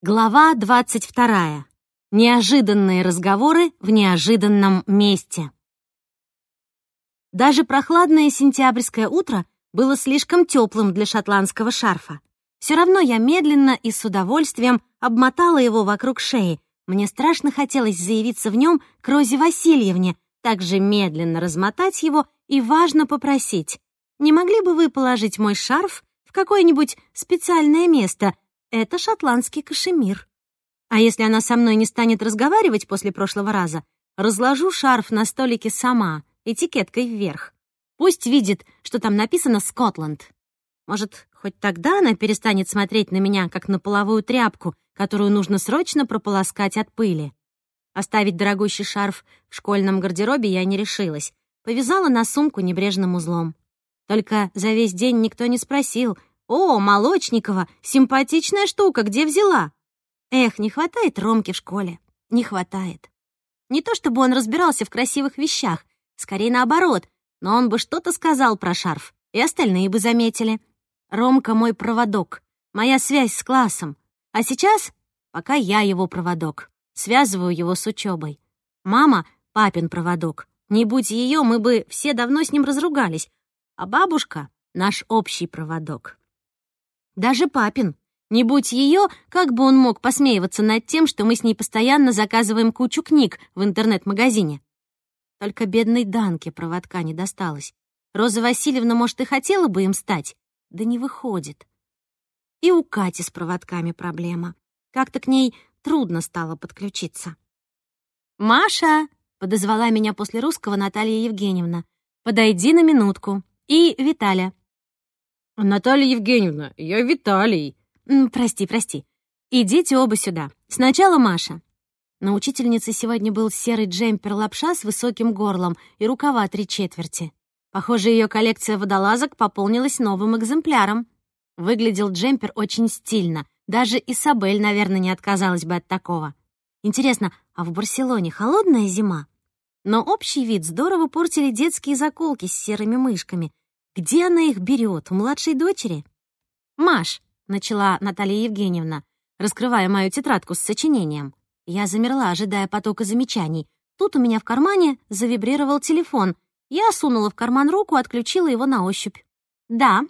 Глава 22. Неожиданные разговоры в неожиданном месте. Даже прохладное сентябрьское утро было слишком теплым для шотландского шарфа. Все равно я медленно и с удовольствием обмотала его вокруг шеи. Мне страшно хотелось заявиться в нем к Розе Васильевне, также медленно размотать его и важно попросить. Не могли бы вы положить мой шарф в какое-нибудь специальное место — это шотландский кашемир. А если она со мной не станет разговаривать после прошлого раза, разложу шарф на столике сама, этикеткой вверх. Пусть видит, что там написано «Скотланд». Может, хоть тогда она перестанет смотреть на меня, как на половую тряпку, которую нужно срочно прополоскать от пыли. Оставить дорогущий шарф в школьном гардеробе я не решилась. Повязала на сумку небрежным узлом. Только за весь день никто не спросил, «О, Молочникова, симпатичная штука, где взяла?» Эх, не хватает Ромки в школе. Не хватает. Не то чтобы он разбирался в красивых вещах, скорее наоборот, но он бы что-то сказал про шарф, и остальные бы заметили. Ромка мой проводок, моя связь с классом. А сейчас пока я его проводок, связываю его с учебой. Мама — папин проводок. Не будь ее, мы бы все давно с ним разругались. А бабушка — наш общий проводок. Даже папин. Не будь ее, как бы он мог посмеиваться над тем, что мы с ней постоянно заказываем кучу книг в интернет-магазине. Только бедной Данке проводка не досталось. Роза Васильевна, может, и хотела бы им стать, да не выходит. И у Кати с проводками проблема. Как-то к ней трудно стало подключиться. «Маша!» — подозвала меня после русского Наталья Евгеньевна. «Подойди на минутку. И Виталя. «Наталья Евгеньевна, я Виталий». «Прости, прости. Идите оба сюда. Сначала Маша». На учительнице сегодня был серый джемпер-лапша с высоким горлом и рукава три четверти. Похоже, ее коллекция водолазок пополнилась новым экземпляром. Выглядел джемпер очень стильно. Даже Исабель, наверное, не отказалась бы от такого. Интересно, а в Барселоне холодная зима? Но общий вид здорово портили детские заколки с серыми мышками, где она их берет? У младшей дочери? «Маш», — начала Наталья Евгеньевна, раскрывая мою тетрадку с сочинением. Я замерла, ожидая потока замечаний. Тут у меня в кармане завибрировал телефон. Я сунула в карман руку, отключила его на ощупь. «Да».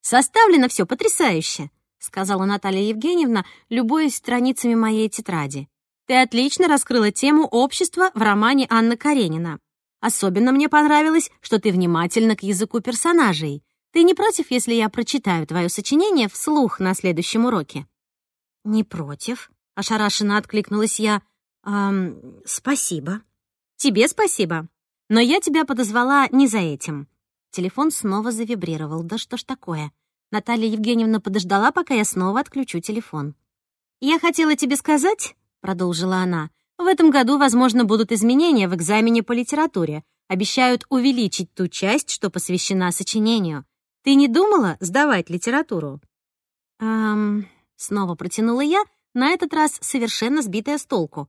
«Составлено все потрясающе», — сказала Наталья Евгеньевна, любуясь страницами моей тетради. «Ты отлично раскрыла тему общества в романе Анны Каренина. Особенно мне понравилось, что ты внимательна к языку персонажей. Ты не против, если я прочитаю твое сочинение вслух на следующем уроке?» «Не против», — ошарашенно откликнулась я. «Эм, спасибо». «Тебе спасибо. Но я тебя подозвала не за этим». Телефон снова завибрировал. Да что ж такое? Наталья Евгеньевна подождала, пока я снова отключу телефон. «Я хотела тебе сказать», — продолжила она, в этом году, возможно, будут изменения в экзамене по литературе. Обещают увеличить ту часть, что посвящена сочинению. Ты не думала сдавать литературу?» «Эм...» — снова протянула я, на этот раз совершенно сбитая с толку.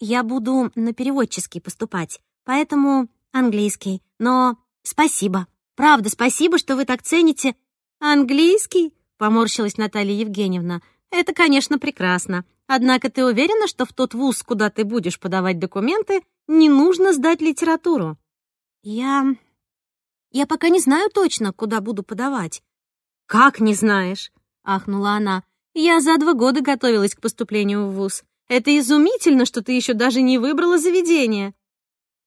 «Я буду на переводческий поступать, поэтому английский. Но спасибо. Правда, спасибо, что вы так цените...» «Английский?» — поморщилась Наталья Евгеньевна. «Это, конечно, прекрасно. Однако ты уверена, что в тот вуз, куда ты будешь подавать документы, не нужно сдать литературу? Я... Я пока не знаю точно, куда буду подавать. Как не знаешь? Ахнула она. Я за два года готовилась к поступлению в вуз. Это изумительно, что ты еще даже не выбрала заведение.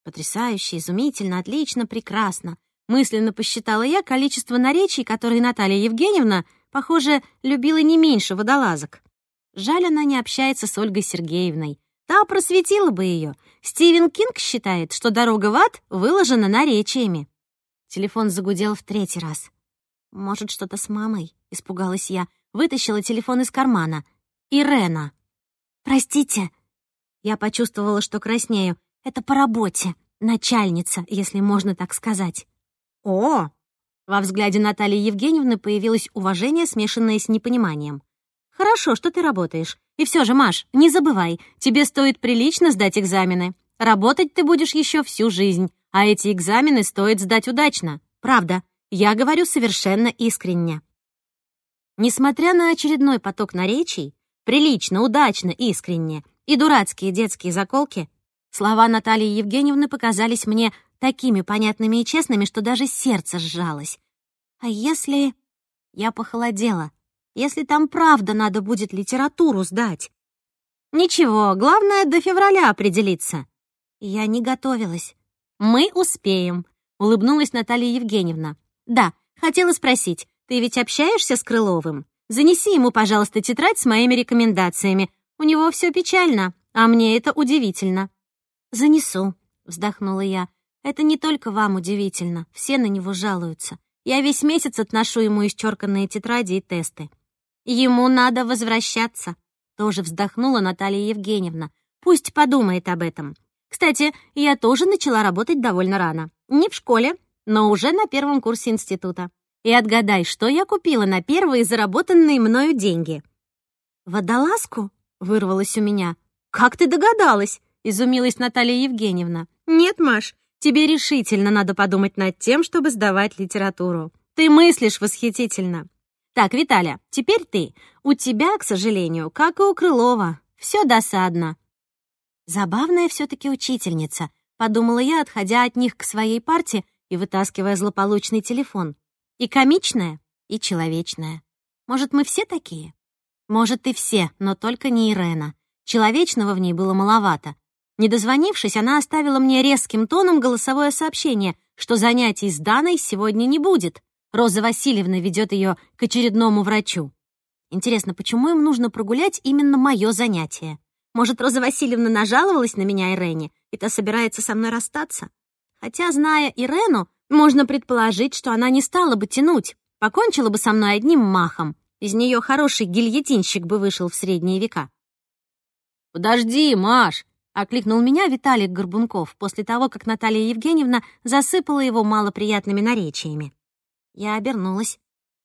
Потрясающе, изумительно, отлично, прекрасно. Мысленно посчитала я количество наречий, которые Наталья Евгеньевна, похоже, любила не меньше водолазок. Жаль, она не общается с Ольгой Сергеевной. Та просветила бы ее. Стивен Кинг считает, что дорога в ад выложена наречиями. Телефон загудел в третий раз. «Может, что-то с мамой?» — испугалась я. Вытащила телефон из кармана. «Ирена!» «Простите!» Я почувствовала, что краснею. «Это по работе. Начальница, если можно так сказать». «О!» Во взгляде Натальи Евгеньевны появилось уважение, смешанное с непониманием. Хорошо, что ты работаешь. И все же, Маш, не забывай, тебе стоит прилично сдать экзамены. Работать ты будешь еще всю жизнь, а эти экзамены стоит сдать удачно. Правда, я говорю совершенно искренне. Несмотря на очередной поток наречий, Прилично, удачно, искренне. И дурацкие детские заколки. Слова Натальи Евгеньевны показались мне такими понятными и честными, что даже сердце сжалось. А если... Я похолодела. Если там правда надо будет литературу сдать? Ничего, главное до февраля определиться. Я не готовилась. Мы успеем, улыбнулась Наталья Евгеньевна. Да, хотела спросить, ты ведь общаешься с Крыловым? Занеси ему, пожалуйста, тетрадь с моими рекомендациями. У него все печально, а мне это удивительно. Занесу, вздохнула я. Это не только вам удивительно, все на него жалуются. Я весь месяц отношу ему исчерканные тетради и тесты. Ему надо возвращаться, тоже вздохнула Наталья Евгеньевна. Пусть подумает об этом. Кстати, я тоже начала работать довольно рано. Не в школе, но уже на первом курсе института. И отгадай, что я купила на первые заработанные мною деньги. «Водолазку?» — вырвалось у меня. «Как ты догадалась?» — изумилась Наталья Евгеньевна. «Нет, Маш, тебе решительно надо подумать над тем, чтобы сдавать литературу. Ты мыслишь восхитительно. Так, Виталя, теперь ты. У тебя, к сожалению, как и у Крылова, все досадно». Забавная все-таки учительница, подумала я, отходя от них к своей парте и вытаскивая злополучный телефон. И комичная, и человечная. Может, мы все такие? Может, и все, но только не Ирена. Человечного в ней было маловато. Не дозвонившись, она оставила мне резким тоном голосовое сообщение, что занятий с Даной сегодня не будет. Роза Васильевна ведет ее к очередному врачу. Интересно, почему им нужно прогулять именно мое занятие? Может, Роза Васильевна нажаловалась на меня Ирене, и та собирается со мной расстаться? Хотя, зная Ирену, можно предположить, что она не стала бы тянуть, покончила бы со мной одним махом. Из нее хороший гильотинщик бы вышел в средние века. «Подожди, Маш!» — окликнул меня Виталик Горбунков после того, как Наталья Евгеньевна засыпала его малоприятными наречиями. Я обернулась.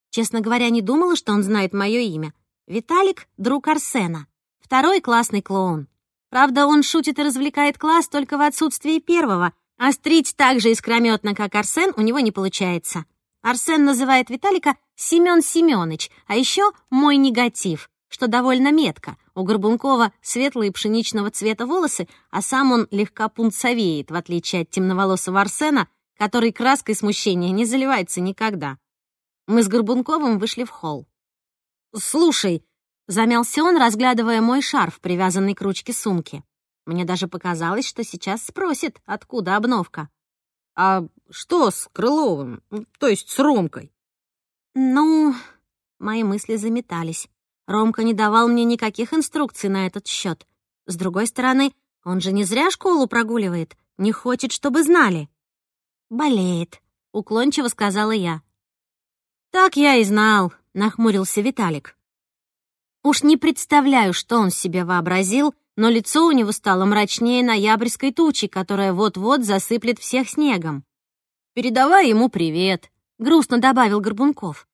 Честно говоря, не думала, что он знает мое имя. Виталик — друг Арсена. Второй классный клоун. Правда, он шутит и развлекает класс только в отсутствии первого — Острить так же искрометно, как Арсен, у него не получается. Арсен называет Виталика Семен Семёныч, а еще «мой негатив», что довольно метко. У Горбункова светлые пшеничного цвета волосы, а сам он легко пунцовеет, в отличие от темноволосого Арсена, который краской смущения не заливается никогда. Мы с Горбунковым вышли в холл. «Слушай», — замялся он, разглядывая мой шарф, привязанный к ручке сумки. Мне даже показалось, что сейчас спросит, откуда обновка. «А что с Крыловым? То есть с Ромкой?» «Ну...» Мои мысли заметались. Ромка не давал мне никаких инструкций на этот счет. С другой стороны, он же не зря школу прогуливает, не хочет, чтобы знали. «Болеет», — уклончиво сказала я. «Так я и знал», — нахмурился Виталик. Уж не представляю, что он себе вообразил, но лицо у него стало мрачнее ноябрьской тучи, которая вот-вот засыплет всех снегом. «Передавай ему привет», — грустно добавил Горбунков.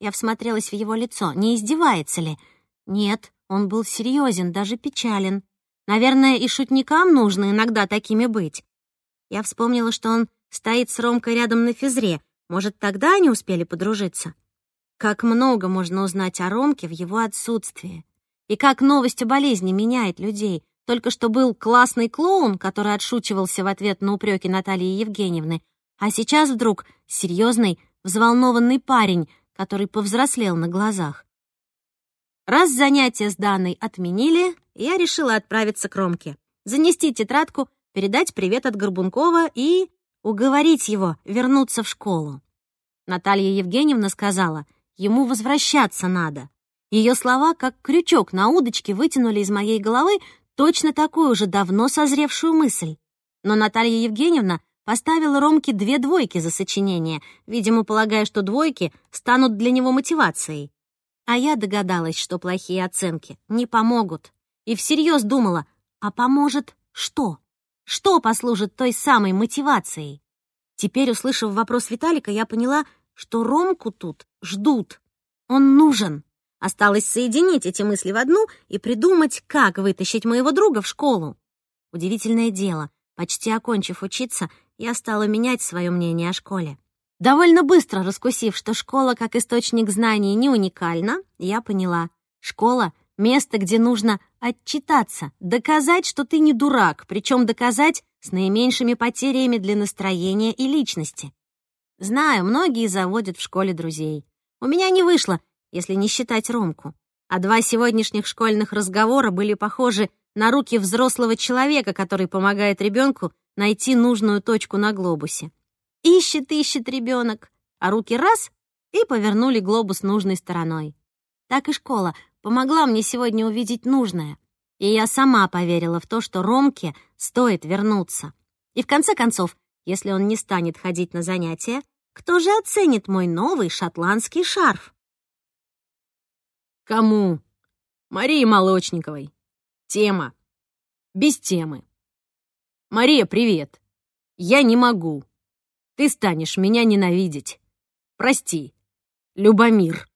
Я всмотрелась в его лицо, не издевается ли. Нет, он был серьезен, даже печален. Наверное, и шутникам нужно иногда такими быть. Я вспомнила, что он стоит с Ромкой рядом на физре. Может, тогда они успели подружиться? Как много можно узнать о Ромке в его отсутствии. И как новость о болезни меняет людей. Только что был классный клоун, который отшучивался в ответ на упреки Натальи Евгеньевны, а сейчас вдруг серьезный, взволнованный парень, который повзрослел на глазах. Раз занятия с Даной отменили, я решила отправиться к Ромке, занести тетрадку, передать привет от Горбункова и уговорить его вернуться в школу. Наталья Евгеньевна сказала, ему возвращаться надо. Ее слова, как крючок на удочке, вытянули из моей головы точно такую же давно созревшую мысль. Но Наталья Евгеньевна поставила Ромке две двойки за сочинение, видимо, полагая, что двойки станут для него мотивацией. А я догадалась, что плохие оценки не помогут. И всерьез думала, а поможет что? Что послужит той самой мотивацией? Теперь, услышав вопрос Виталика, я поняла, что Ромку тут ждут. Он нужен. Осталось соединить эти мысли в одну и придумать, как вытащить моего друга в школу. Удивительное дело, почти окончив учиться, я стала менять свое мнение о школе. Довольно быстро раскусив, что школа как источник знаний не уникальна, я поняла, школа место, где нужно отчитаться, доказать, что ты не дурак, причем доказать с наименьшими потерями для настроения и личности. Знаю, многие заводят в школе друзей. У меня не вышло, если не считать Ромку. А два сегодняшних школьных разговора были похожи на руки взрослого человека, который помогает ребенку найти нужную точку на глобусе. Ищет, ищет ребенок, а руки раз — и повернули глобус нужной стороной. Так и школа помогла мне сегодня увидеть нужное. И я сама поверила в то, что Ромке стоит вернуться. И в конце концов, если он не станет ходить на занятия, кто же оценит мой новый шотландский шарф? Кому? Марии Молочниковой. Тема. Без темы. Мария, привет. Я не могу. Ты станешь меня ненавидеть. Прости. Любомир.